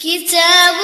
كتاب